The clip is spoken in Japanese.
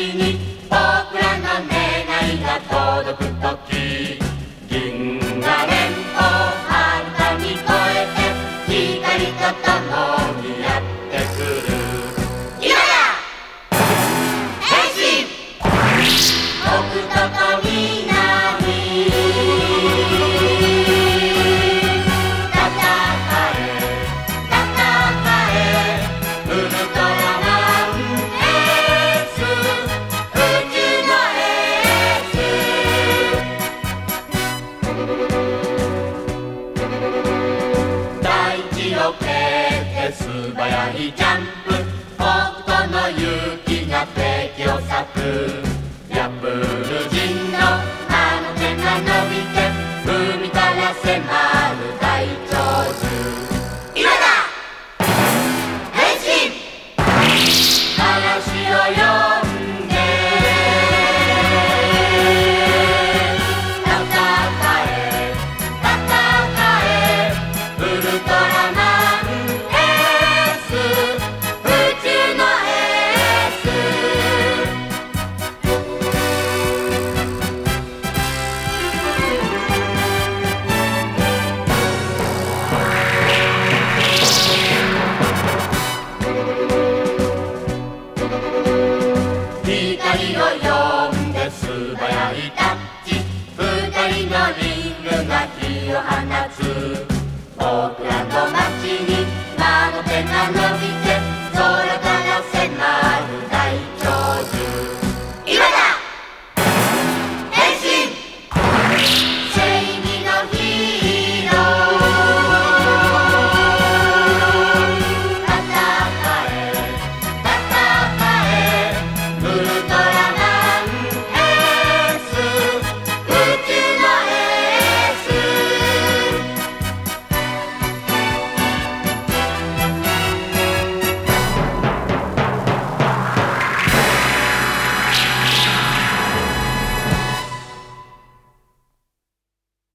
Martinique. よ。けていジャンプ」「ここのゆきがキをさく」人を呼んで素早いタッチ。二人のリングが火を放つ。僕らの街に魔の手が伸びて空から迫る大恐竜